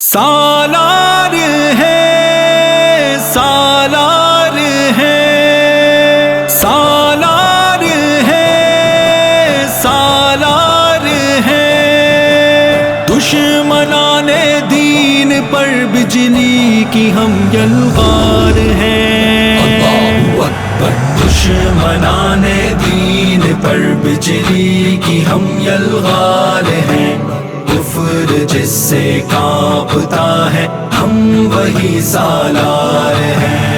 سالار ہے سالار ہے سالار ہے سالار ہے۔ دشمنان دین پر بجلی کی ہم یلغار ہیں۔ دشمنان دین پر بجلی کی ہم یلغار ہیں۔ جس سے کانپتا ہے ہم وہی سالار ہیں۔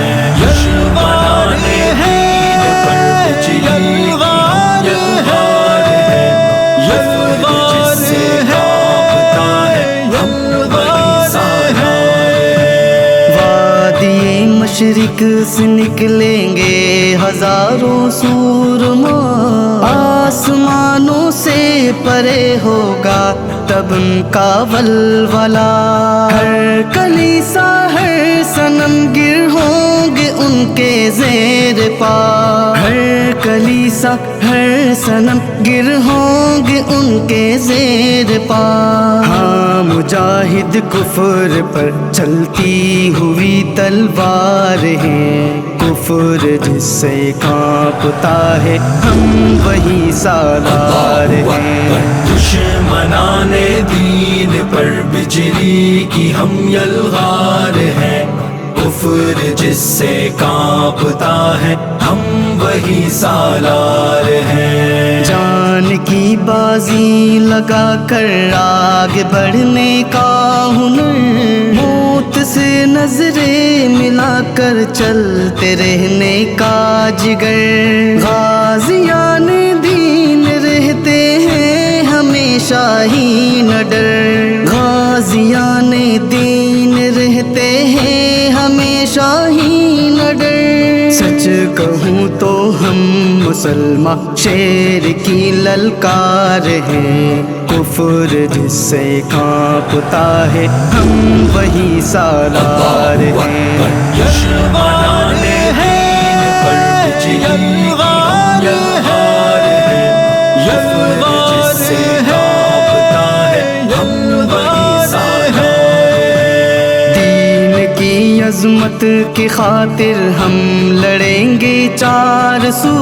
مشرق سے نکلیں گے ہزاروں سورما آسمانوں سے پرے ہوگا تب ان کا ولولا ہر کلیسا، ہر سنم گر ہوں گے ان کے زیر پا۔ ہر کلیسا ہر سنم گر ہوں گے ان کے زیر پا ہاں مجاہد کفر پر چلتی ہوئی تلوار ہے۔ کفر جس سے کانپتا ہے ہم وہی سالار ہیں۔ دشمنان دین پر بجلی کی ہم یلغار ہیں۔ کفر جس سے کانپتا ہے، ہم وہی سالار ہیں۔ جان کی بازی لگا کر آگے بڑھنے کا ہنر، موت سے نظریں ملا کر چلتے رہنے کا جگر۔ غازیان دین رہتے ہیں، ہمیشہ ہی نہ ڈر غازیان کہوں تو ہم مسلمان شیر کی للکار ہیں۔ کفر جس سے کانپتا ہے ہم وہی سالار ہیں۔ عظمت کی خاطر ہم لڑیں گے چار سو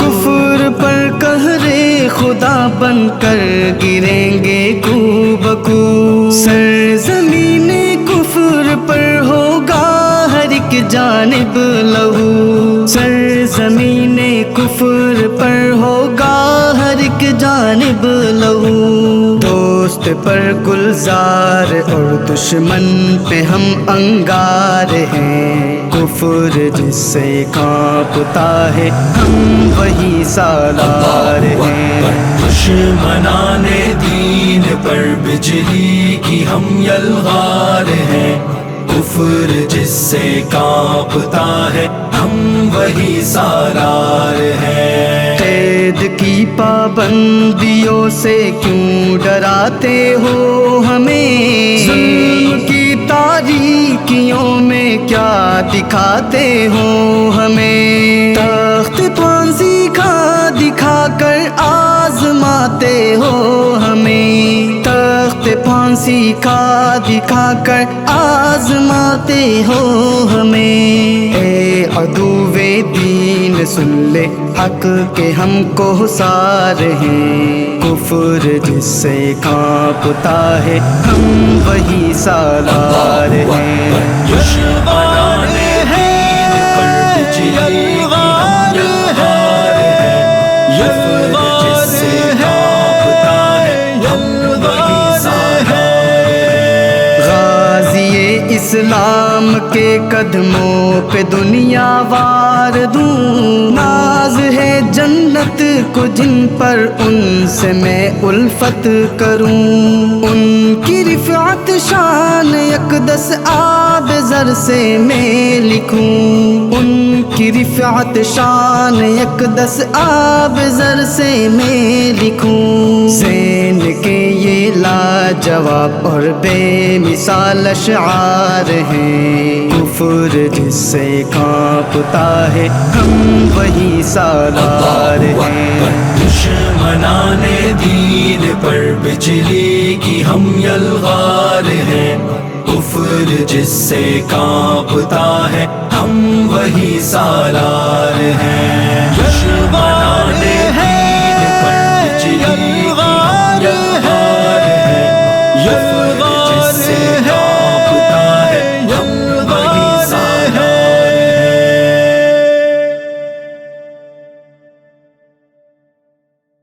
کفر پر کہرے خدا بن کر گریں گے کو بکو سر زمین کفر پر ہوگا ہر ایک جانب لہو۔ سر زمین کفر پر ہوگا ہر ایک جانب لہو۔ پر گلزار اور دشمن پہ ہم انگار ہیں۔ کفر جس سے کانپتا ہے ہم وہی سالار ہیں۔ دشمنان دین پر بجلی کی ہم یلغار ہیں۔ کفر جس سے کانپتا ہے ہم وہی سالار ہیں پابندیوں سے کیوں ڈراتے ہو ہمیں؟ ظلم کی تاریکیوں میں کیا دکھاتے ہو ہمیں؟ تخت پانسی کا دکھا کر آزماتے ہو سکھا دکھا کر آزماتے ہو ہمیں۔ اے عدو دین، سن لے حق کے ہم کو حسار ہیں۔ کفر جس سے کانپتا ہے، ہم وہی سالار ہیں۔ اسلام کے قدموں پہ دنیا وار دوں۔ ناز ہے جنت کو جن پر ان سے میں الفت کروں۔ ان کی رفعت شان اقدس آب زر سے میں لکھوں۔ کی رفعت شان اقدس آب زر سے میں لکھوں۔ زین کے یہ لاجواب اور بے مثال اشعار ہیں۔ کفر جس سے کانپتا ہے ہم وہی سالار ہیں۔ دشمنان دین پر بجلی کی ہم یلغار ہیں۔ کفر جس سے کانپتا ہے ہم وہی سالار ہیں۔